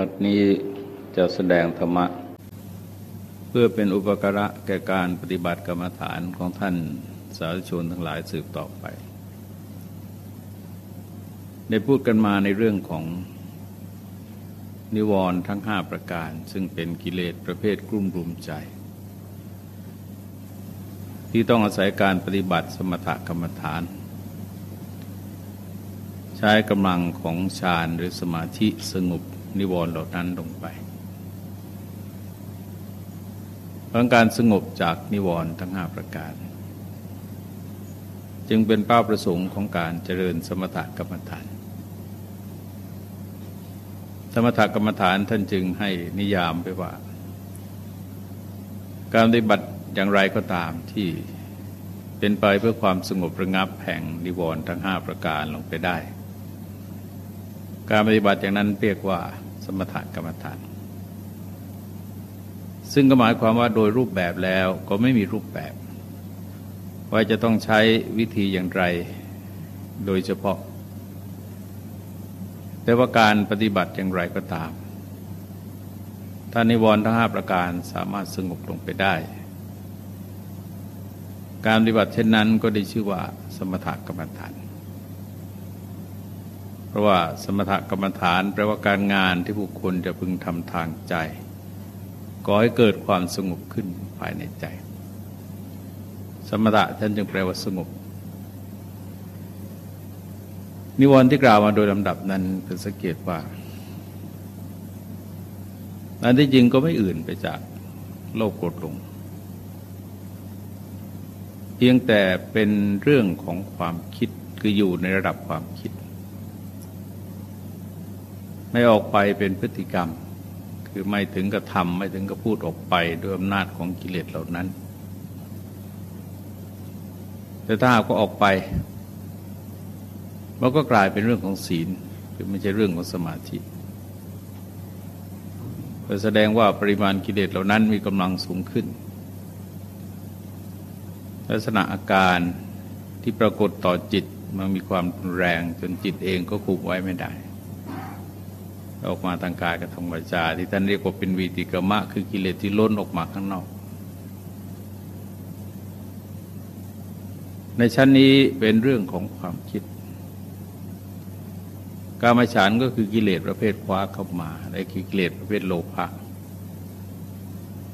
วัดนี้จะแสดงธรรมะ เพื่อเป็นอุปการะแก่การปฏิบัติกรรมฐานของท่านสาธุชนทั้งหลายสืบต่อไปได้พูดกันมาในเรื่องของนิวรณ์ทั้งห้าประการ ซึ่งเป็นกิเลสประเภทกลุ่มรุมใจ ที่ต้องอาศัยการปฏิบัติสมถกรรมฐาน ใช้กำลังของฌานหรือสมาธิสงบ นิวรณ์เหล่านั้นลงไปเพราะการสงบจากนิวรณ์ทั้งห้าประการ จึงเป็นเป้าประสงค์ของการเจริญสมถกรรมฐาน สมถกรรมฐานท่านจึงให้นิยามไปว่า การปฏิบัติอย่างไรก็ตามที่เป็นไปเพื่อความสงบระงับแห่งนิวรณ์ทั้งห้าประการลงไปได้ การปฏิบัติอย่างนั้นเรียกว่า สมถกรรมฐาน ซึ่งก็หมายความว่าโดยรูปแบบแล้วก็ไม่มีรูปแบบ ว่าจะต้องใช้วิธีอย่างไรโดยเฉพาะ แต่ว่าการปฏิบัติอย่างไรก็ตามท่านิวรณ์ทั้งห้าประการสามารถสงบลงไปได้ การปฏิบัติเช่นนั้นก็ได้ชื่อว่าสมถกรรมฐาน ราะว่าสมถกรรมฐานแปลว่าการงานที่บุคคลจะพึงทำทางใจก่อให้เกิดความสงบขึ้นภายในใจ สมถะท่านจึงแปลว่าสงบ นิวรณ์ที่กล่าวมาโดยลำดับนั้นเป็นสังเกตว่าอันที่จริงก็ไม่อื่นไปจากโลกกดลง เพียงแต่เป็นเรื่องของความคิดคืออยู่ในระดับความคิด ไม่ออกไปเป็นพฤติกรรม คือไม่ถึงกับทำไม่ถึงกับพูดออกไปด้วยอำนาจของกิเลสเหล่านั้น แต่ถ้าก็ออกไปมันก็กลายเป็นเรื่องของศีลคือไม่ใช่เรื่องของสมาธิแสดงว่าปริมาณกิเลสเหล่านั้นมีกำลังสูงขึ้น ลักษณะอาการที่ปรากฏต่อจิตมันมีความแรงจนจิตเองก็คุมไว้ไม่ได้ ออกมาทางกายกับทางวาจาที่ท่านเรียกว่าเป็นวีติกมะ คือกิเลสที่ล้นออกมาข้างนอก ในชั้นนี้เป็นเรื่องของความคิด กามฉันก็คือกิเลสประเภทคว้าเข้ามาและคือกิเลสประเภทโลภะ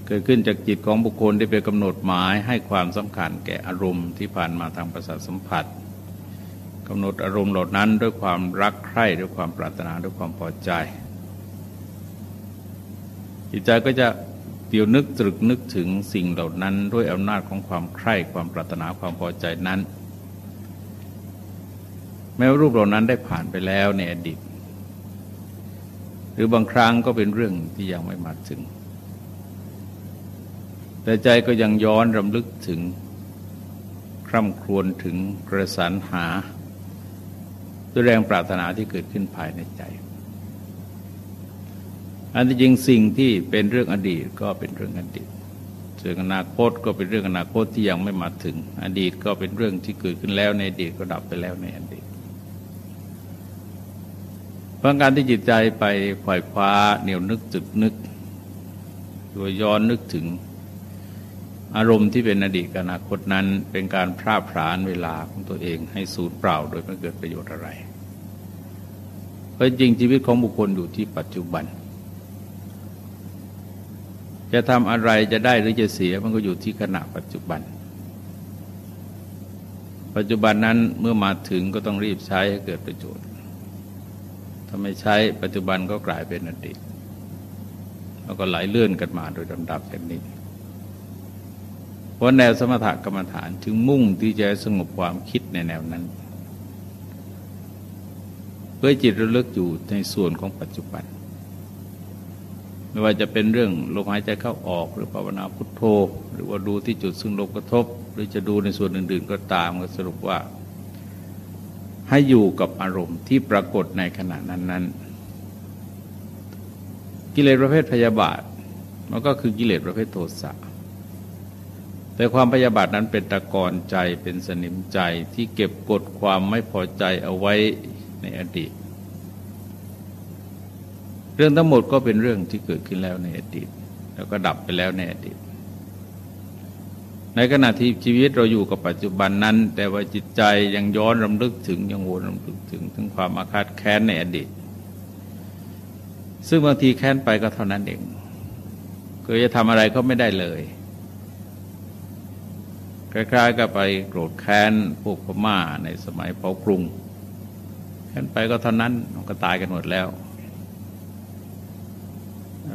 เกิดขึ้นจากจิตของบุคคลที่ไปกำหนดหมายให้ความสำคัญแก่อารมณ์ที่ผ่านมาทางประสาทสัมผัส กำหนดอารมณ์เหล่านั้นด้วยความรักใคร่ด้วยความปรารถนาด้วยความพอใจ จิตใจก็จะเดี่ยวนึกตรึกนึกถึงสิ่งเหล่านั้น ด้วยอำนาจของความใคร่ความปรารถนาความพอใจนั้น แม้ว่ารูปเหล่านั้นได้ผ่านไปแล้วในอดีตหรือบางครั้งก็เป็นเรื่องที่ยังไม่มาถึง แต่ใจก็ยังย้อนรำลึกถึงคร่ำครวญถึงกระสันหา ด้วยแรงปรารถนาที่เกิดขึ้นภายในใจ อันที่จริงสิ่งที่เป็นเรื่องอดีตก็เป็นเรื่องอดีตส่วนอนาคตก็เป็นเรื่องอนาคตที่ยังไม่มาถึง อดีตก็เป็นเรื่องที่เกิดขึ้นแล้วในอดีตก็ดับไปแล้วในอดีตเพราะการที่จิตใจไปไขวายคว้าเหนียวนึกจึกนึกโดยย้อนนึกถึง อารมณ์ที่เป็นอดีตกับอนาคตนั้น เป็นการพร่าพรานเวลาของตัวเองให้สูญเปล่าโดยไม่เกิดประโยชน์อะไร เพราะจริงชีวิตของบุคคลอยู่ที่ปัจจุบัน จะทำอะไรจะได้หรือจะเสียมันก็อยู่ที่ขณะปัจจุบัน ปัจจุบันนั้นเมื่อมาถึงก็ต้องรีบใช้ให้เกิดประโยชน์ถ้าไม่ใช้ปัจจุบันก็กลายเป็นอดีตแล้วก็ไหลเลื่อนกันมาโดยลำดับอย่างนี้ เพราะแนวสมถกรรมฐานถึงมุ่งที่จะสงบความคิดในแนวนั้น เพื่อจิตระลึกอยู่ในส่วนของปัจจุบัน ไม่ว่าจะเป็นเรื่องลมหายใจเข้าออก หรือภาวนาพุทโธ หรือว่าดูที่จุดซึ่งลมกระทบ หรือจะดูในส่วนอื่น ๆ ก็ตามก็สรุปว่า ให้อยู่กับอารมณ์ที่ปรากฏในขณะนั้น ๆ กิเลสประเภทพยาบาทมันก็คือกิเลสประเภทโทสะ แต่ความพยาบาทนั้นเป็นตะกอนใจเป็นสนิมใจที่เก็บกดความไม่พอใจเอาไว้ในอดีตในรื่องทั้งหมดก็เป็นเรื่องที่เกิดขึ้นแล้วในอดีต แล้วก็ดับไปแล้วในอดีต ในขณะที่ชีวิตเราอยู่กับปัจจุบันนั้น แต่ว่าจิตใจยังย้อนรำลึกถึงยังวนรำลึกถึงถึงความอาฆาตแค้นในอดีต ซึ่งบางทีแค้นไปก็เท่านั้นเองก็จะทำอะไรก็ไม่ได้เลย คล้ายๆกับไปโกรธแค้นพวกพม่าในสมัยเผากรุงแค้นไปก็เท่านั้นก็ตายกันหมดแล้ว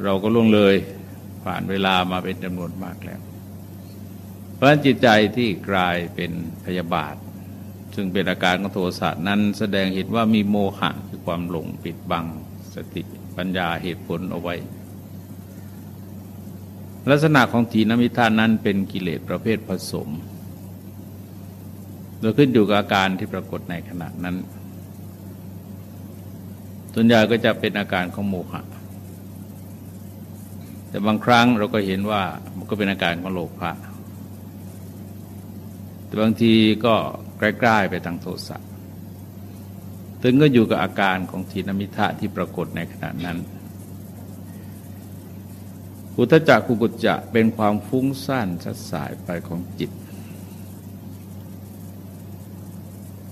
เราก็ล่วงเลยผ่านเวลามาเป็นจำนวนมากแล้ว เพราะฉะนั้นจิตใจที่กลายเป็นพยาบาท ซึ่งเป็นอาการของโทสะนั้นแสดงเห็นว่ามีโมหะคือความหลงปิดบังสติปัญญาเหตุผลเอาไว้ ลักษณะของทีนมิทานนั้นเป็นกิเลสประเภทผสม โดยขึ้นอยู่กับอาการที่ปรากฏในขณะนั้น ส่วนใหญ่ก็จะเป็นอาการของโมหะ แต่บางครั้งเราก็เห็นว่ามันก็เป็นอาการของโลภะ แต่บางทีก็ใกล้ๆไปทางโทสะถึงก็อยู่กับอาการของทีนมิทะที่ปรากฏในขณะนั้น อุทจักกุกุจจะเป็นความฟุ้งซ่านสัดสายไปของจิต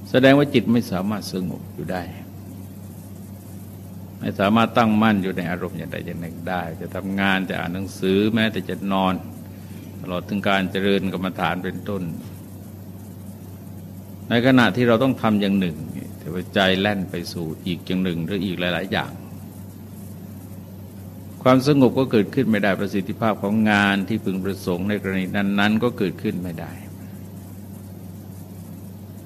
แสดงว่าจิตไม่สามารถสงบอยู่ได้ ไม่สามารถตั้งมั่นอยู่ในอารมณ์อย่างใดอย่างหนึ่งได้ จะทำงานจะอ่านหนังสือแม้แต่จะนอน ตลอดถึงการเจริญกรรมฐานเป็นต้น ในขณะที่เราต้องทำอย่างหนึ่งแต่ว่าใจแล่นไปสู่อีกอย่างหนึ่งหรืออีกหลาย ๆ อย่าง ความสงบก็เกิดขึ้นไม่ได้ประสิทธิภาพของงานที่พึงประสงค์ในกรณีนั้น ๆ ก็เกิดขึ้นไม่ได้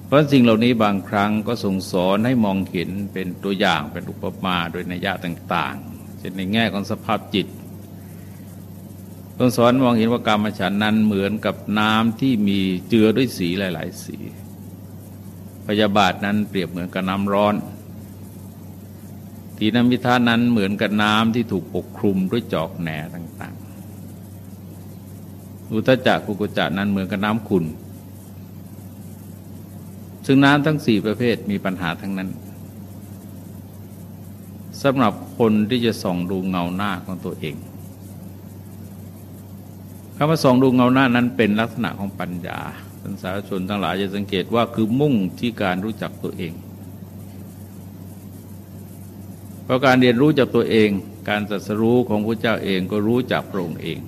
เพราะสิ่งเหล่านี้บางครั้งก็ส่งสอนให้มองเห็นเป็นตัวอย่างเป็นอุปมาโดยนัยยะต่างๆเช่นในแง่ของสภาพจิตต้องสอนมองเห็นว่ากรรมฉันนั้นเหมือนกับน้ำที่มีเจือด้วยสีหลาย ๆ สี พยาบาทนั้นเปรียบเหมือนกับน้ำร้อน ทีนมิทานั้นเหมือนกับน้ำที่ถูกปกคลุมด้วยจอกแหนต่างๆ อุตจักกุกุจักนั้นเหมือนกับน้ำขุนซึ่งน้ำทั้งสี่ประเภทมีปัญหาทั้งนั้นสำหรับคนที่จะส่องดูเงาหน้าของตัวเองคำว่าส่องดูเงาหน้านั้นเป็นลักษณะของปัญญาท่านสาธารชนทั้งหลายจะสังเกตว่าคือมุ่งที่การรู้จักตัวเอง เพราะการเรียนรู้จากตัวเอง การสัสรู้ของพระเจ้าเองก็รู้จากพระองค์เอง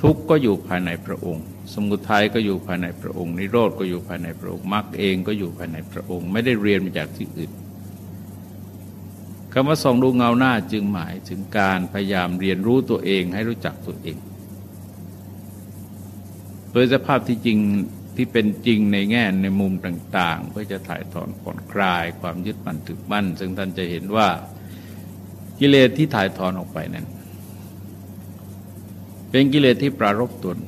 ทุกข์ก็อยู่ภายในพระองค์ สมุทัยก็อยู่ภายในพระองค์ นิโรธก็อยู่ภายในพระองค์มรรคเองก็อยู่ภายในพระองค์ ไม่ได้เรียนมาจากที่อื่นคำว่าส่องดูเงาหน้าจึงหมายถึงการพยายามเรียนรู้ตัวเองให้รู้จักตัวเอง โดยสภาพที่จริง ที่เป็นจริงในแง่ในมุมต่าง ๆ เพื่อจะถ่ายถอนผ่อนคลายความยึดมั่นถือมั่น ซึ่งท่านจะเห็นว่ากิเลสที่ถ่ายถอนออกไปนั้น เป็นกิเลสที่ปรารบตน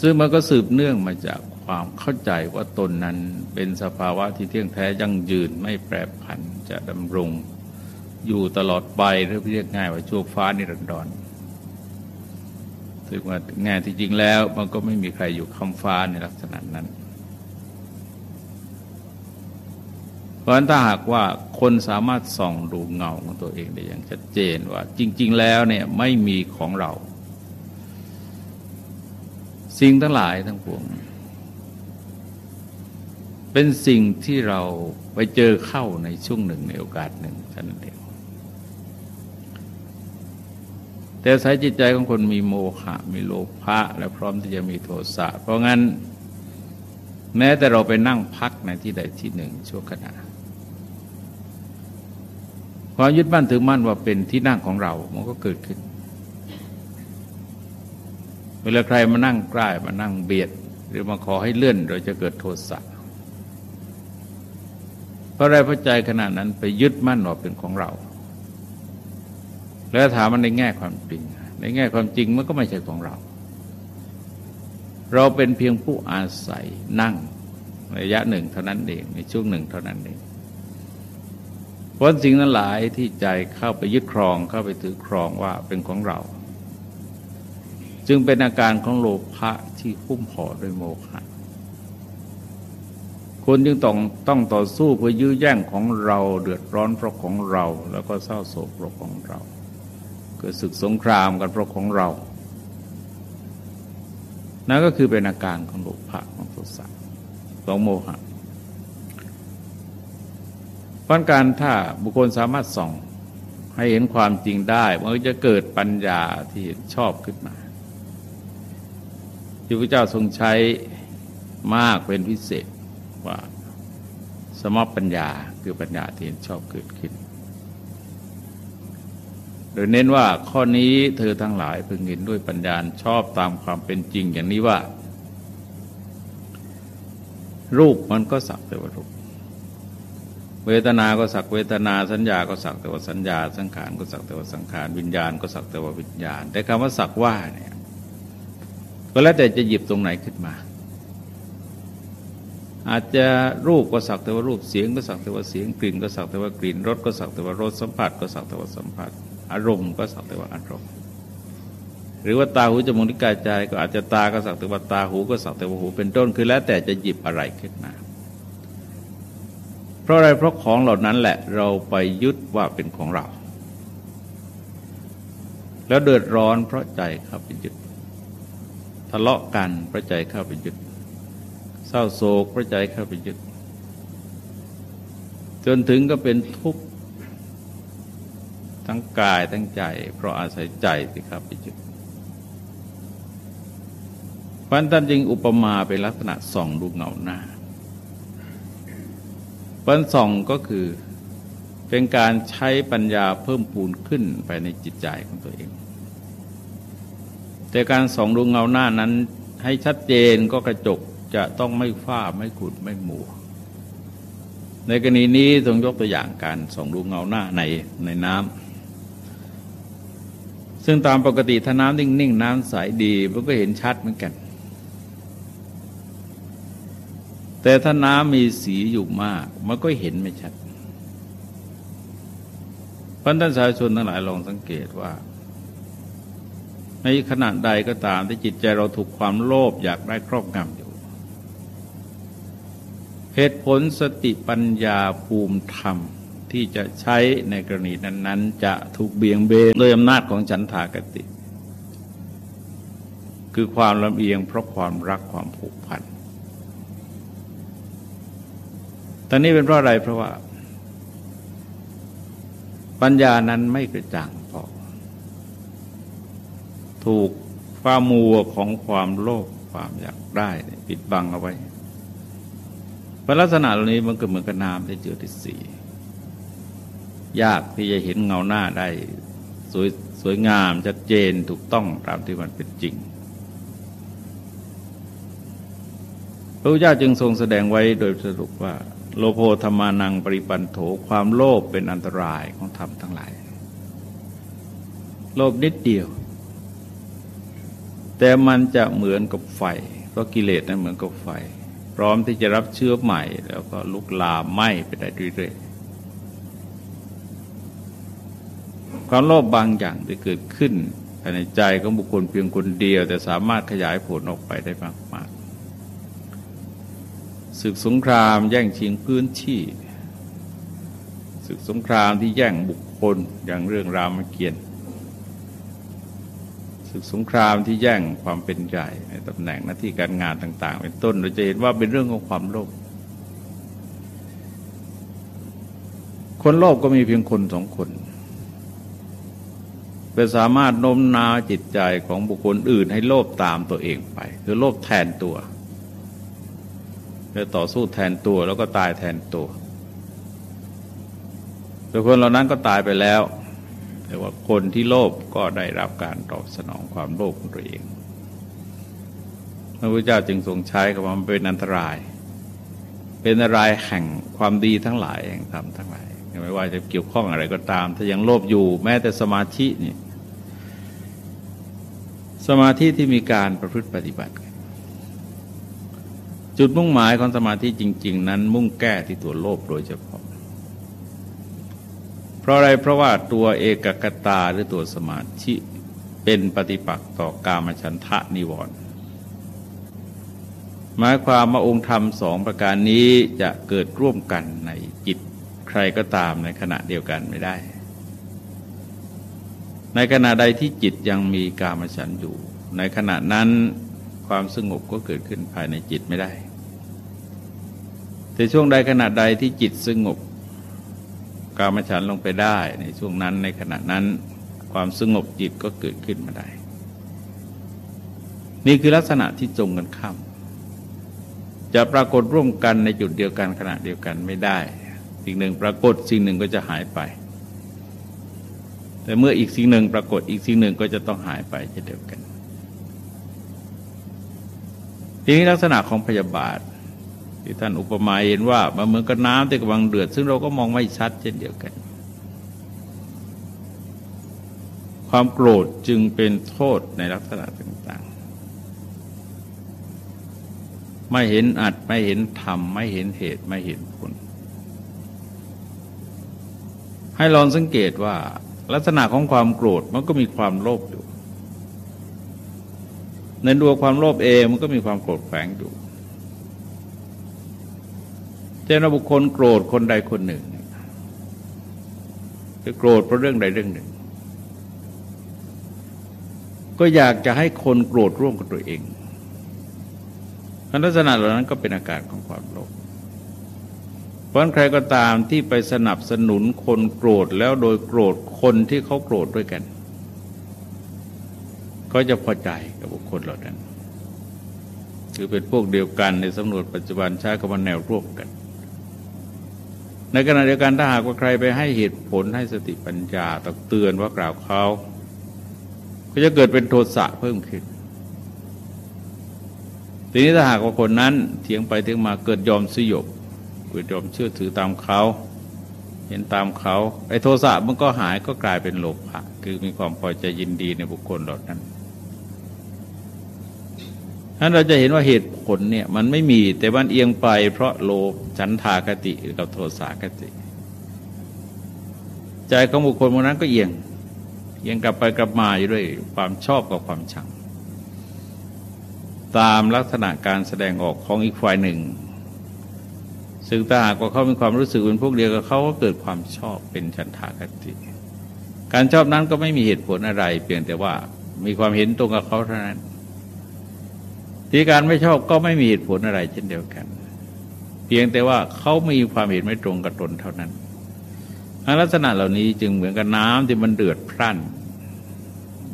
ซึ่งมันก็สืบเนื่องมาจากความเข้าใจว่าตนนั้นเป็นสภาวะที่เที่ยงแท้ยั่งยืนไม่แปรผันจะดำรง อยู่ตลอดไปหรือเรียกง่ายว่าชั่วฟ้านิรันดร ซึ่งว่าแง่ที่จริงแล้วมันก็ไม่มีใครอยู่คำฟ้าในลักษณะนั้น เพราะฉะนั้นถ้าหากว่าคนสามารถส่องดูเงาของตัวเองได้อย่างชัดเจนว่า จริง ๆ แล้วเนี่ยไม่มีของเรา สิ่งทั้งหลายทั้งปวง เป็นสิ่งที่เราไปเจอเข้าในช่วงหนึ่งในโอกาสหนึ่งท่านเอง แต่สายจิตใจของคนมีโมหะมีโลภะและพร้อมที่จะมีโทสะเพราะงั้น แม้แต่เราไปนั่งพักในที่ใดที่หนึ่งชั่วขณะความยึดมั่นถือมั่นว่าเป็นที่นั่งของเรา มันก็เกิดขึ้น เวลาใครมานั่งใกล้มานั่งเบียด หรือมาขอให้เลื่อนเราจะเกิดโทสะเพราะอะไรพระใจขนาดนั้นไปยึดมั่นว่าเป็นของเรา แล้วถามมันในแง่ความจริง ในแง่ความจริงมันก็ไม่ใช่ของเรา เราเป็นเพียงผู้อาศัยนั่งระยะหนึ่งเท่านั้นเองในช่วงหนึ่งเท่านั้นเองเพราะสิ่งนั้นหลายที่ใจเข้าไปยึดครองเข้าไปถือครองว่าเป็นของเรา จึงเป็นอาการของโลภะที่หุ้มห่อด้วยโมฆะคนจึงต้องต้องต่อสู้เพื่อยื้อแย่งของเราเดือดร้อนเพราะของเรา แล้วก็เศร้าโศกเพราะของเรา กิดศึกสงครามกันเพราะของเรา นั่นก็คือเป็นอาการของโลภะของโทสะของโมหะเพราะการถ้าบุคคลสามารถส่องให้เห็นความจริงได้ มันก็จะเกิดปัญญาที่เห็นชอบขึ้นมาที่พระเจ้าทรงใช้มากเป็นพิเศษว่าสมปัญญาคือปัญญาที่เห็นชอบเกิดขึ้น โดยเน้นว่าข้อนี้เธอทั้งหลายพึงเห็นด้วยปัญญาชอบตามความเป็นจริงอย่างนี้ว่า รูปมันก็สักแต่ว่ารูป เวทนา ก็สักเวทนา สัญญา ก็สักแต่ว่าสัญญา สังขาร ก็สักแต่ว่าสังขาร วิญญาณ ก็สักแต่ว่าวิญญาณ แต่คำว่าสักว่าเนี่ย ก็แล้วแต่จะหยิบตรงไหนขึ้นมา อาจจะรูปก็สักแต่ว่ารูป เสียงก็สักแต่ว่าเสียง กลิ่น ก็สักแต่ว่ากลิ่น รสก็สักแต่ว่ารส สัมผัส ก็สักแต่ว่าสัมผัส อารมณ์ก็สักแต่ว่าอารมณ์ หรือว่าตาหูจมูกนิ้วกายใจ ก็อาจจะตาก็สักแต่ว่าตาหูก็สักแต่ว่าหูเป็นต้นคือแล้วแต่จะหยิบอะไรขึ้นมา เพราะอะไรเพราะของเหล่านั้นแหละเราไปยึดว่าเป็นของเรา แล้วเดือดร้อนเพราะใจเข้าไปยึดทะเลาะกันเพราะใจเข้าไปยึดเศร้าโศกเพราะใจเข้าไปยึดจนถึงก็เป็นทุกข์ ทั้งกายทั้งใจ เพราะอาศัยใจที่เข้าไปยึดพันท่านจึงอุปมาเป็นลักษณะส่องดูเงาหน้าปัญส่องก็คือเป็นการใช้ปัญญาเพิ่มปูนขึ้นไปในจิตใจของตัวเอง แต่การส่องดูเงาหน้านั้นให้ชัดเจนก็กระจกจะต้องไม่ฝ้าไม่ขุดไม่หมัวในกรณีนี้ทรงยกตัวอย่างการส่องดูเงาหน้าในในน้ำ ซึ่งตามปกติถ้าน้ำนิ่งๆน้ำใสดีมันก็เห็นชัดเหมือนกัน แต่ถ้าน้ำมีสีอยู่มาก มันก็เห็นไม่ชัดพันท่านสาชนทั้งหลายลองสังเกตว่า ในขณะใดก็ตามที่จิตใจเราถูกความโลภอยากได้ครอบงำอยู่ เหตุผลสติปัญญาภูมิธรรม ที่จะใช้ในกรณีนั้น ๆ จะถูกเบี่ยงเบนโดยอำนาจของฉันทากติ คือความลำเอียงเพราะความรักความผูกพันตอนนี้เป็นเพราะอะไรเพราะว่า ปัญญานั้นไม่กระจ่างพอ ถูกความมัวของความโลภความอยากได้ ปิดบังเอาไว้ลักษณะเหล่านี้มันก็เหมือนกับน้ำที่เจือที่สี ยากที่จะเห็นเงาหน้าได้สวยสวยงามชัดเจนถูกต้องตามที่มันเป็นจริง พระพุทธเจ้าจึงทรงแสดงไว้โดยสรุปว่า โลโภธรรมานังปริปันโถความโลภเป็นอันตรายของธรรมทั้งหลาย โลภนิดเดียว แต่มันจะเหมือนกับไฟ เพราะกิเลสนั้นเหมือนกับไฟ พร้อมที่จะรับเชื้อใหม่ แล้วก็ลุกลามไหม้ไปได้เรื่อย ความโลภบางอย่างที่เกิดขึ้นภายในใจของบุคคลเพียงคนเดียว แต่สามารถขยายผลออกไปได้มากศึกสงครามแย่งชิงพื้นที่ศึกสงครามที่แย่งบุคคลอย่างเรื่องรามเกียรติศึกสงครามที่แย่งความเป็นใหญ่ในตำแหน่งหน้าที่การงานต่าง ๆ เป็นต้น เราจะเห็นว่าเป็นเรื่องของความโลภคนโลภก็มีเพียงคนสองคน เป็นสามารถโน้มน้าวจิตใจของบุคคลอื่นให้โลภตามตัวเองไป คือโลภแทนตัวจะต่อสู้แทนตัวแล้วก็ตายแทนตัวแต่คนเหล่านั้นก็ตายไปแล้ว แต่ว่าคนที่โลภก็ได้รับการตอบสนองความโลภของตัวเองพระพุทธเจ้าจึงทรงใช้คำว่ามันเป็นอันตราย เป็นอันตรายแห่งความดีทั้งหลายแห่งธรรมทั้งหลายไม่ว่าจะเกี่ยวข้องอะไรก็ตาม ถ้ายังโลภอยู่แม้แต่สมาธินี่ สมาธิที่มีการประพฤติปฏิบัติ จุดมุ่งหมายของสมาธิจริง ๆ นั้นมุ่งแก้ที่ตัวโลภโดยเฉพาะ เพราะอะไรเพราะว่าตัวเอกกตาหรือตัวสมาธิเป็นปฏิปักษ์ต่อกามฉันทะนิวรณ์หมายความว่าองค์ธรรมสองประการนี้จะเกิดร่วมกันในจิตใครก็ตามในขณะเดียวกันไม่ได้ ในขณะใดที่จิตยังมีกามฉันอยู่ ในขณะนั้นความสงบก็เกิดขึ้นภายในจิตไม่ได้ แต่ช่วงใดขณะใดที่จิตสงบกามฉันลงไปได้ ในช่วงนั้นในขณะนั้นความสงบจิตก็เกิดขึ้นมาได้ นี่คือลักษณะที่จงกันข้ามจะปรากฏร่วมกันในจุดเดียวกันขณะเดียวกันไม่ได้ สิ่งหนึ่งปรากฏสิ่งหนึ่งก็จะหายไป แต่เมื่ออีกสิ่งหนึ่งปรากฏอีกสิ่งหนึ่งก็จะต้องหายไปเช่นเดียวกัน ทีนี้ลักษณะของพยาบาท ที่ท่านอุปมาเห็นว่ามันเหมือนกับน้ำที่กำลังเดือด ซึ่งเราก็มองไม่ชัดเช่นเดียวกัน ความโกรธจึงเป็นโทษในลักษณะต่างๆ ไม่เห็นอัดไม่เห็นธรรมไม่เห็นเหตุไม่เห็นผลให้ลองสังเกตว่า ลักษณะของความโกรธมันก็มีความโลภอยู่ ในดวงความโลภเองมันก็มีความโกรธแฝงอยู่เจ้าบุคคลโกรธคนใดคนหนึ่งจะโกรธเพราะเรื่องใดเรื่องหนึ่ง ก็อยากจะให้คนโกรธร่วมกับตัวเองลักษณะเหล่านั้นก็เป็นอาการของความโลภ ราะใครก็ตามที่ไปสนับสนุนคนโกรธแล้วโดยโกรธคนที่เขาโกรธด้วยกัน ก็จะพอใจกับบุคคลเหล่านั้นคือเป็นพวกเดียวกันในสำนวนปัจจุบันใช้คำว่าแนวร่วมกัน ในขณะเดียวกันถ้าหากว่าใครไปให้เหตุผลให้สติปัญญาตักเตือนว่ากล่าวเขาก็จะเกิดเป็นโทสะเพิ่มขึ้นทีนี้ถ้าหากว่าคนนั้นเถียงไปเถียงมาเกิดยอมสยบ เกิดยอมเชื่อถือตามเขา เห็นตามเขาไอ้โทสะมันก็หายก็กลายเป็นโลภะคือมีความพอใจยินดีในบุคคลเหล่านั้นนั้นเราจะเห็นว่าเหตุผลเนี่ยมันไม่มีแต่มันเอียงไปเพราะโลภฉันทากติกับโทสาคติ ใจของบุคคลคนนั้นก็เอียงเอียงกลับไปกลับมาอยู่ด้วยความชอบกับความชังตามลักษณะการแสดงออกของอีกฝ่ายหนึ่ง ซึ่งถ้าหากว่าเขามีความรู้สึกเป็นพวกเดียวกับเขาก็เกิดความชอบเป็นฉันทากติ การชอบนั้นก็ไม่มีเหตุผลอะไร เพียงแต่ว่ามีความเห็นตรงกับเขาเท่านั้น ที่การไม่ชอบก็ไม่มีเหตุผลอะไร เช่นเดียวกัน เพียงแต่ว่าเขามีความเห็นไม่ตรงกับตนเท่านั้นลักษณะเหล่านี้จึงเหมือนกับน้ำที่มันเดือดพร่าน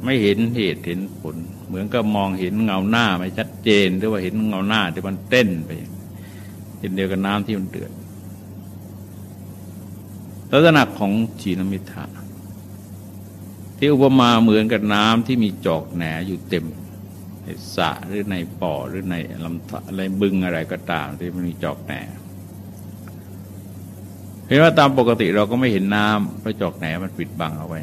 ไม่เห็นเหตุเห็นผล เหมือนกับมองเห็นเงาหน้าไม่ชัดเจนหรือว่าเห็นเงาหน้าที่มันเต้นไป เห็นเดียวกับน้ำที่มันเดือดลักษณะของจีนมิทาที่อุปมาเหมือนกับน้ำที่มีจอกแหนอยู่เต็มในสะหรือในป่อหรือในลำธารอะไรบึงอะไรก็ตาม ที่มันมีจอกแหนเห็นว่าตามปกติเราก็ไม่เห็นน้ำเพราะจอกแหนมันปิดบังเอาไว้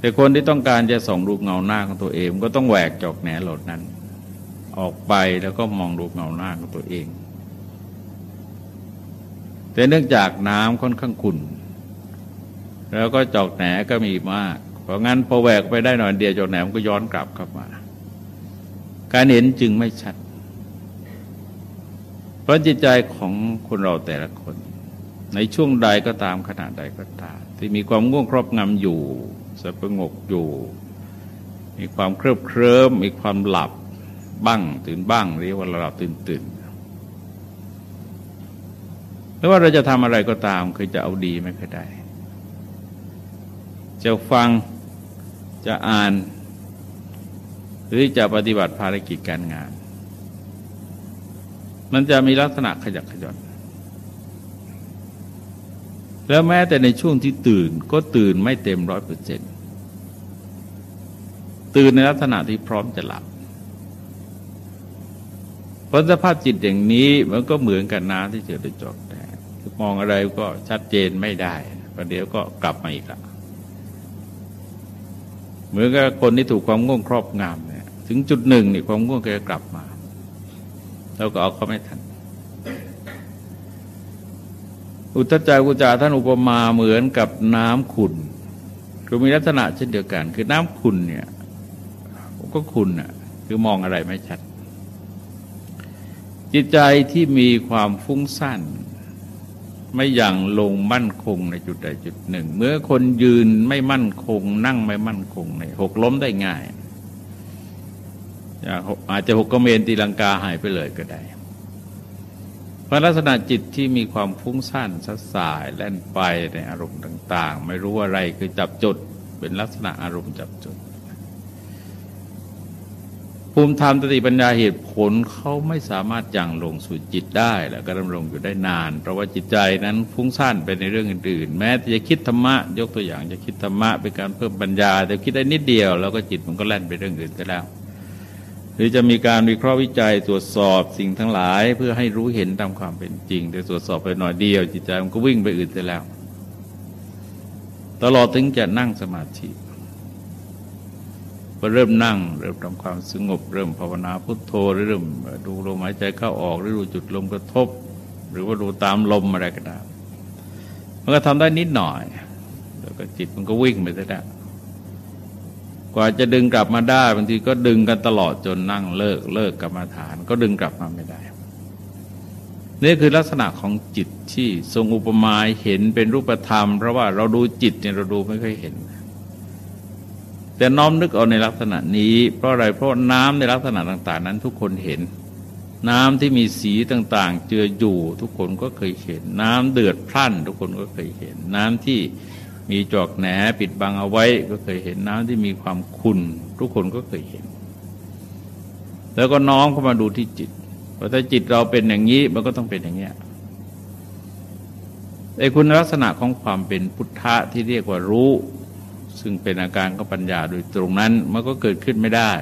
แต่คนที่ต้องการจะส่องรูปเงาหน้าของตัวเองก็ต้องแหวกจอกแหนหลดนั้น ออกไปแล้วก็มองรูเงาหน้าของตัวเอง แต่เนื่องจากน้ำค่อนข้างขุ่นแล้วก็จอกแหนก็มีมาก เพราะงั้นพอแหวกไปได้หน่อยเดียวจอกแหนมันก็ย้อนกลับเข้ามา การเห็นจึงไม่ชัด เพราะจิตใจของคนเราแต่ละคน ในช่วงใดก็ตามขณะใดก็ตาม ที่มีความง่วงครอบงำอยู่สงกอยู่ มีความเคริบเคลิ้มมีความหลับ บ้าง ตื่นบ้างเรียกว่าหลับตื่นตื่นไม่ว่าเราจะทำอะไรก็ตามคือจะเอาดีไม่เคยได้ จะฟังจะอ่าน หรือจะปฏิบัติภารกิจการงาน มันจะมีลักษณะขยักขยอนแล้วแม้แต่ในช่วงที่ตื่นก็ตื่นไม่เต็มร้อยเปอร์เซ็นต์ตื่นในลักษณะที่พร้อมจะหลับ ผลสภาพจิตอย่างนี้มันก็เหมือนกับน้ำที่เจอด้วยจอกแต่มองอะไรก็ชัดเจนไม่ได้ประเดี๋ยวก็กลับมาอีกแล้วเหมือนกับคนที่ถูกความง่วงครอบงำเนี่ย ถึงจุดหนึ่งนี่ความง่วงก็จะกลับมาเราก็เอาเขาไม่ทัน อุทจักกุจาท่านอุปมาเหมือนกับน้ำขุ่นคือมีลักษณะเช่นเดียวกัน คือน้ำขุ่นเนี่ยก็ขุ่นอะ คือมองอะไรไม่ชัด จิตใจที่มีความฟุ้งซ่านไม่อย่างลงมั่นคงในจุดใดจุดหนึ่ง เมื่อคนยืนไม่มั่นคง นั่งไม่มั่นคงในหกล้มได้ง่ายอาจจะหกกระเมนตีลังกาหายไปเลยก็ได้เพราะลักษณะจิตที่มีความฟุ้งซ่านสัดสายแล่นไปในอารมณ์ต่าง ๆ ไม่รู้อะไรคือจับจุดเป็นลักษณะอารมณ์จับจุด ภูมิธรรมสติปัญญาเหตุผลเขาไม่สามารถยังลงสู่จิตได้แล้วก็ดำรงอยู่ได้นาน เพราะว่าจิตใจนั้นฟุ้งซ่านไปในเรื่องอื่นๆ แม้จะคิดธรรมะ ยกตัวอย่างจะคิดธรรมะเป็นการเพิ่มปัญญา แต่คิดได้นิดเดียว แล้วก็จิตมันก็แล่นไปเรื่องอื่นไปแล้ว หรือจะมีการวิเคราะห์วิจัยตรวจสอบสิ่งทั้งหลาย เพื่อให้รู้เห็นตามความเป็นจริง แต่ตรวจสอบไปหน่อยเดียว จิตใจมันก็วิ่งไปอื่นไปแล้ว ตลอดถึงจะนั่งสมาธิ พอเริ่มนั่ง เริ่มทำความสงบ เริ่มภาวนาพุทโธเริ่มดูลมหายใจเข้าออกหรือดูจุดลมกระทบ หรือว่าดูตามลมอะไรก็ได้มันก็ทำได้นิดหน่อย แล้วก็จิตมันก็วิ่งไปซะด้ กว่าจะดึงกลับมาได้บางทีก็ดึงกันตลอดจนนั่งเลิกเลิกกรรมาฐาน ก็ดึงกลับมาไม่ได้ นี่คือลักษณะของจิตที่ทรงอุปมาเห็นเป็นรูปธรรม เพราะว่าเราดูจิตเนี่ยเราดูไม่ค่อยเห็น แต่น้อมนึกเอาในลักษณะนี้ เพราะอะไรเพราะน้ำในลักษณะต่าง ๆ นั้นทุกคนเห็น น้ำที่มีสีต่างๆ เจืออยู่ทุกคนก็เคยเห็น น้ำเดือดพล่านทุกคนก็เคยเห็น น้ำที่มีจอกแหนปิดบังเอาไว้ก็เคยเห็นน้ำที่มีความขุ่นทุกคนก็เคยเห็น แล้วก็น้อมเข้ามาดูที่จิตว่าะถ้าจิตเราเป็นอย่างนี้มันก็ต้องเป็นอย่างนี้ไอ้คุณลักษณะของความเป็นพุทธะที่เรียกว่ารู้ ซึ่งเป็นอาการของปัญญาโดยตรงนั้นมันก็เกิดขึ้นไม่ได้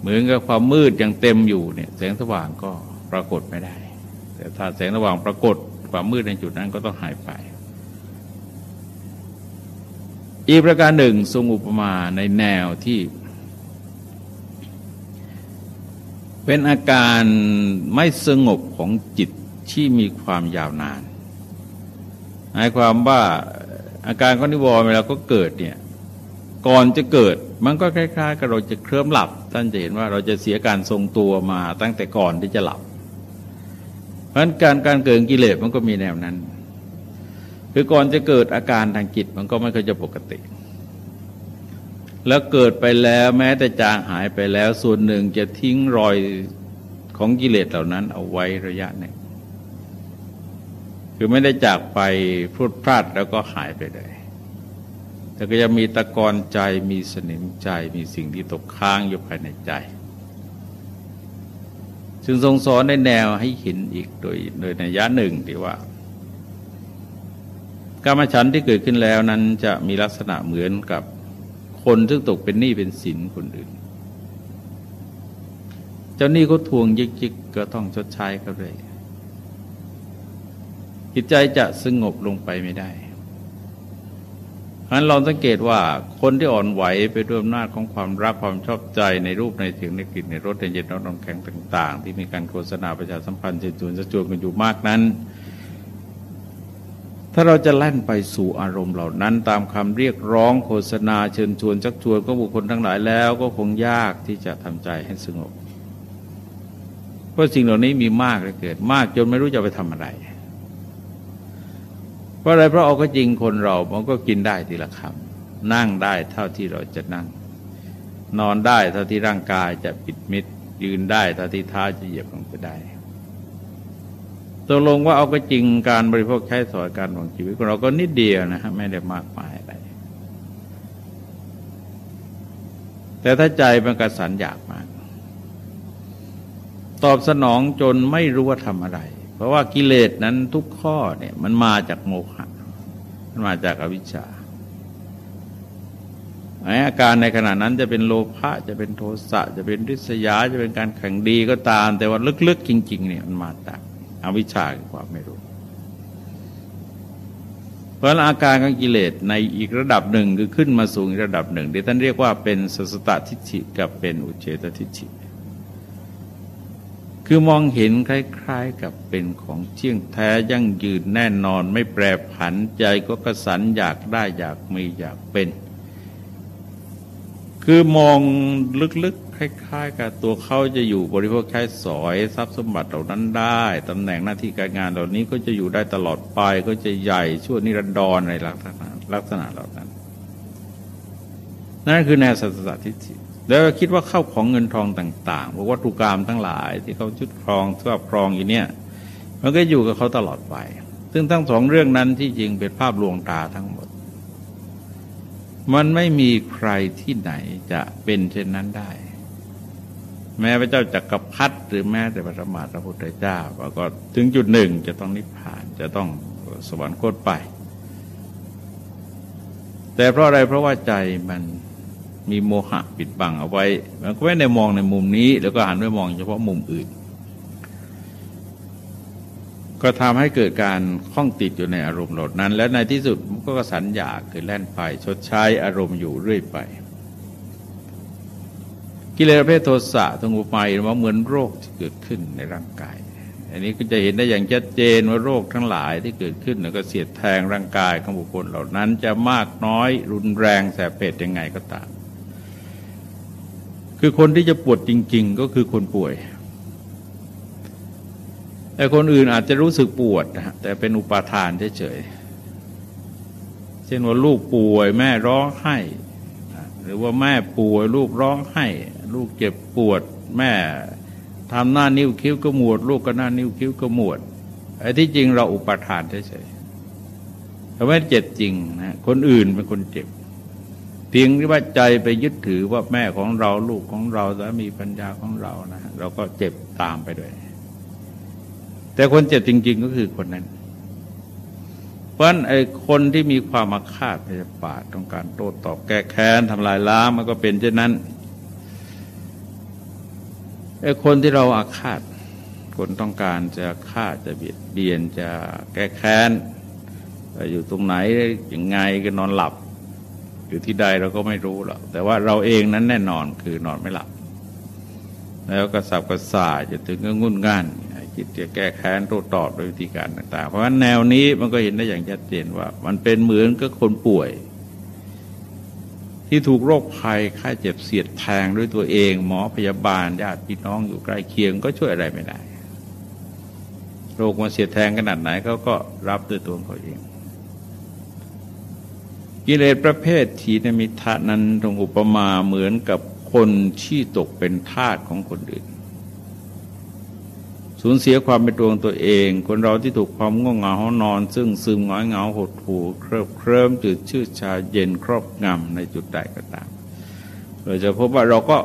เหมือนกับความมืดยังเต็มอยู่เนี่ยแสงสว่างก็ปรากฏไม่ได้ แต่ถ้าแสงสว่างปรากฏความมืดในจุดนั้นก็ต้องหายไป อีกประการหนึ่งทรงอุปมาในแนวที่ เป็นอาการไม่สงบของจิตที่มีความยาวนานหมายความว่า อาการของนิวรณ์เวลาก็เกิดเนี่ยก่อนจะเกิดมันก็คล้ายๆกับเราจะเคลิ้มหลับ ท่านจะเห็นว่าเราจะเสียการทรงตัวมาตั้งแต่ก่อนที่จะหลับ เพราะฉะนั้นการการเกิดกิเลสมันก็มีแนวนั้น คือก่อนจะเกิดอาการทางจิตมันก็ไม่เคยจะปกติ แล้วเกิดไปแล้วแม้แต่จางหายไปแล้วส่วนหนึ่งจะทิ้งรอยของกิเลสเหล่านั้นเอาไว้ระยะหนึ่ง คือไม่ได้จากไปพูดพลาดแล้วก็หายไปเลยแต่ก็จะมีตะกอนใจมีสนิมใจมีสิ่งที่ตกค้างอยู่ภายในใจซึ่งทรงสอนในแนวให้เห็นอีกโดยโดยในยะหนึ่งที่ว่ากรรมฉันที่เกิดขึ้นแล้วนั้นจะมีลักษณะเหมือนกับคนซึ่งตกเป็นหนี้เป็นสินคนอื่น เจ้าหนี้เขาทวงยิกๆก็ต้องชดใช้เขาเลย จิตใจจะสงบลงไปไม่ได้ฉะนั้นเราสังเกตว่าคนที่อ่อนไหวไปด้วยอำนาจของความรักความชอบใจในรูปในเสียงในกลิ่นในรสในเย็นในน้ำแข็งต่าง ๆ ที่มีการโฆษณาประชาสัมพันธ์เชิญชวนจะชวนกันอยู่มากนั้น ถ้าเราจะแล่นไปสู่อารมณ์เหล่านั้น ตามคำเรียกร้องโฆษณาเชิญชวนชักชวนก็บุคคลทั้งหลายแล้ว ก็คงยากที่จะทำใจให้สงบ เพราะสิ่งเหล่านี้มีมากเลยเกิดมากจนไม่รู้จะไปทำอะไร เพราะอะไรเพราะเอาก็จริงคนเรา มันก็กินได้ทีละคำนั่งได้เท่าที่เราจะนั่ง นอนได้เท่าที่ร่างกายจะปิดมิดยืนได้เท่าที่เท้าจะเหยียบลงไปได้ตกลงว่าเอาก็จริงการบริโภคใช้สอยการของชีวิตของเราก็นิดเดียวนะฮะไม่ได้มากมายอะไรแต่ถ้าใจมันกระสันอยากมาก ตอบสนองจนไม่รู้ว่าทำอะไร ราะว่ากิเลสนั้นทุกข้อเนี่ยมันมาจากโมหะมันมาจากอวิชชาอาการในขณะนั้นจะเป็นโลภะจะเป็นโทสะจะเป็นริษยาจะเป็นการแข่งดีก็ตาม แต่ว่าลึกๆจริง ๆ เนี่ยมันมาจากอวิชชาคือความไม่รู้ เพราะอาการของกิเลสในอีกระดับหนึ่งคือขึ้นมาสูงระดับหนึ่งที่ท่านเรียกว่าเป็นสัสตทิฏฐิกับเป็นอุเฉตทิฏฐิ คือมองเห็นคล้ายๆกับเป็นของเที่ยงแท้ยั่งยืนแน่นอนไม่แปรผันใจก็กระสันอยากได้อยากมีอยากเป็น คือมองลึกๆคล้ายๆ กับตัวเขาจะอยู่บริโภคใช้สอยทรัพย์สมบัติเหล่านั้นได้ตำแหน่งหน้าที่การงานเหล่านี้ก็จะอยู่ได้ตลอดไปก็จะใหญ่ชั่วนิรันดรในลักษณะลักษณะเหล่านั้นนั่นคือแนวสัตตทิฏฐิ แล้วคิดว่าเข้าของเงินทองต่างๆพวกวัตถุกรรมทั้งหลาย ที่เขาชุดครองครอบครองอยู่เนี่ยมันก็อยู่กับเขาตลอดไป ซึ่งทั้งสองเรื่องนั้นที่จริงเป็นภาพลวงตาทั้งหมด มันไม่มีใครที่ไหนจะเป็นเช่นนั้นได้ แม้พระเจ้าจักรพรรดิหรือแม้แต่พระสมมาพระพุทธเจ้าก็ถึงจุดหนึ่งจะต้องนิพพานจะต้องสวรรคตไป แต่เพราะอะไรเพราะว่าใจมัน มีโมหะปิดบังเอาไว้ มันก็ไม่ได้มองในมุมนี้ แล้วก็หันไปมองเฉพาะมุมอื่น ก็ทำให้เกิดการข้องติดอยู่ในอารมณ์เหล่านั้น และในที่สุดมันก็สัญญาคือแล่นไป ชดใช้อารมณ์อยู่เรื่อยไป กิเลสประเภทโทสะตรงอุปมาว่าเหมือนโรคที่เกิดขึ้นในร่างกายอันนี้ก็จะเห็นได้อย่างชัดเจนว่าโรคทั้งหลายที่เกิดขึ้นแล้วก็เสียดแทงร่างกายของบุคคลเหล่านั้นจะมากน้อยรุนแรงแสบเผ็ดยังไงก็ตาม คือคนที่จะปวดจริง ๆ ก็คือคนป่วย แต่คนอื่นอาจจะรู้สึกปวดนะแต่เป็นอุปาทานเฉยๆเช่นว่าลูกป่วยแม่ร้องไห้ หรือว่าแม่ป่วยลูกร้องไห้ ลูกเจ็บปวดแม่ทำหน้านิ้วคิ้วก็มวด ลูกก็หน้านิ้วคิ้วก็มวดไอ้ที่จริงเราอุปาทานเฉยๆแต่ไม่เจ็บจริงนะคนอื่นเป็นคนเจ็บ เพียงที่ว่าใจไปยึดถือว่าแม่ของเราลูกของเราสามีปัญญาของเรานะเราก็เจ็บตามไปด้วย แต่คนเจ็บจริง ๆ ก็คือคนนั้น เพราะฉะนั้นไอ้คนที่มีความมาคาดพยาบาทต้องการโต้ตอบแก้แค้นทำลายล้างมันก็เป็นเช่นนั้นไอ้คนที่เราอาฆาตคนต้องการจะฆ่าจะเบียดเบียนจะแก้แค้นอยู่ตรงไหนยังไงก็นอนหลับ อยู่ที่ใดเราก็ไม่รู้หรอกแต่ว่าเราเองนั้นแน่นอนคือนอนไม่หลับ แล้วก็สับกระส่ายจะถึงก็งุ่นง่านจิตจะแก้แค้นโต้ตอบโดยวิธีการต่าง ๆ เพราะฉะนั้นแนวนี้มันก็เห็นได้อย่างชัดเจนว่า มันเป็นเหมือนกับคนป่วย ที่ถูกโรคภัยค่าเจ็บเสียดแทงด้วยตัวเอง หมอพยาบาลญาติพี่น้องอยู่ใกล้เคียงก็ช่วยอะไรไม่ได้ โรคมาเสียดแทงขนาดไหนเขาก็รับด้วยตัวเขาเอง กิเลสประเภททีนมิทะนั้นตรงอุปมาเหมือนกับคนที่ตกเป็นทาสของคนอื่น สูญเสียความเป็นตัวของตัวเอง คนเราที่ถูกความง่วงเหงาหอนอน ซึ่งซึมหงอยเหงาหดหู่เคริบเคลิ้มจืดชืดชาเย็นครอบงำในจุดใดก็ตามเราจะพบว่าเราก็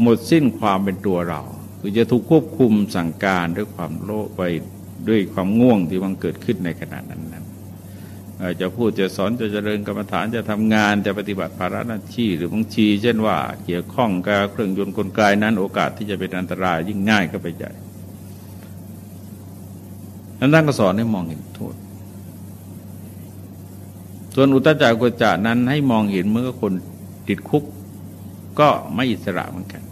หมดสิ้นความเป็นตัวเรา คือจะถูกควบคุมสั่งการด้วยความโลภไปด้วยความง่วงที่มันเกิดขึ้นในขณะนั้น จะพูดจะสอนจะเจริญกรรมฐานจะทำงานจะปฏิบัติภาระหน้าที่หรือบางทีเช่นว่าเกี่ยวข้องกับเครื่องยนต์กลไกนั้นโอกาสที่จะเป็นอันตรายยิ่งง่ายก็ไปใหญ่นั้นท่านก็สอนให้มองเห็นโทษ ส่วนอุตจักกุจานั้นให้มองเห็นเมื่อคนติดคุก ก็ไม่อิสระเหมือนกัน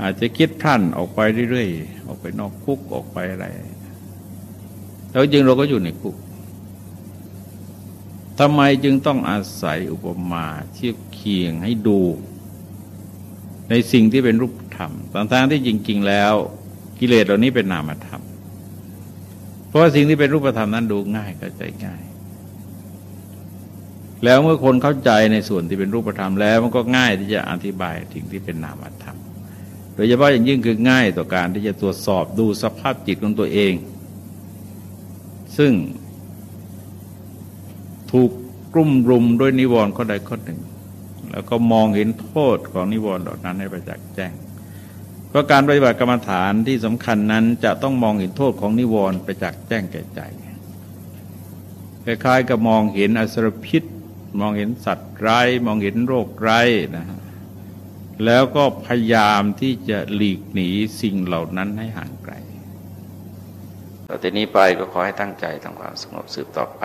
อาจจะคิดพลันออกไปเรื่อยๆ ออกไปนอกคุกออกไปอะไร แล้วจริงเราก็อยู่ในคุก ทำไมจึงต้องอาศัยอุปมาเทียบเคียงให้ดู ในสิ่งที่เป็นรูปธรรมต่างๆที่จริง ๆ แล้ว กิเลสเหล่านี้เป็นนามธรรม เพราะสิ่งที่เป็นรูปธรรมนั้นดูง่ายเข้าใจง่าย แล้วเมื่อคนเข้าใจในส่วนที่เป็นรูปธรรมแล้ว มันก็ง่ายที่จะอธิบายสิ่งที่เป็นนามธรรม โดยเฉพาะอย่างยิ่งคือง่ายต่อการที่จะตรวจสอบดูสภาพจิตของตัวเอง ซึ่ง ถูกกลุ่มรุมด้วยนิวรณ์ข้อใดข้อหนึ่ง แล้วก็มองเห็นโทษของนิวรณ์เหล่านั้นให้ประจักษ์แจ้ง เพราะการปฏิบัติกรรมฐานที่สำคัญนั้นจะต้องมองเห็นโทษของนิวรณ์ไปจากแจ้งแก่ใจคล้ายๆกับมองเห็นอสรพิษ มองเห็นสัตว์ร้ายมองเห็นโรคร้ายนะฮะแล้วก็พยายามที่จะหลีกหนีสิ่งเหล่านั้นให้ห่างไกลต่อจากนี้ไปก็ขอให้ตั้งใจทำความสงบสืบต่อไป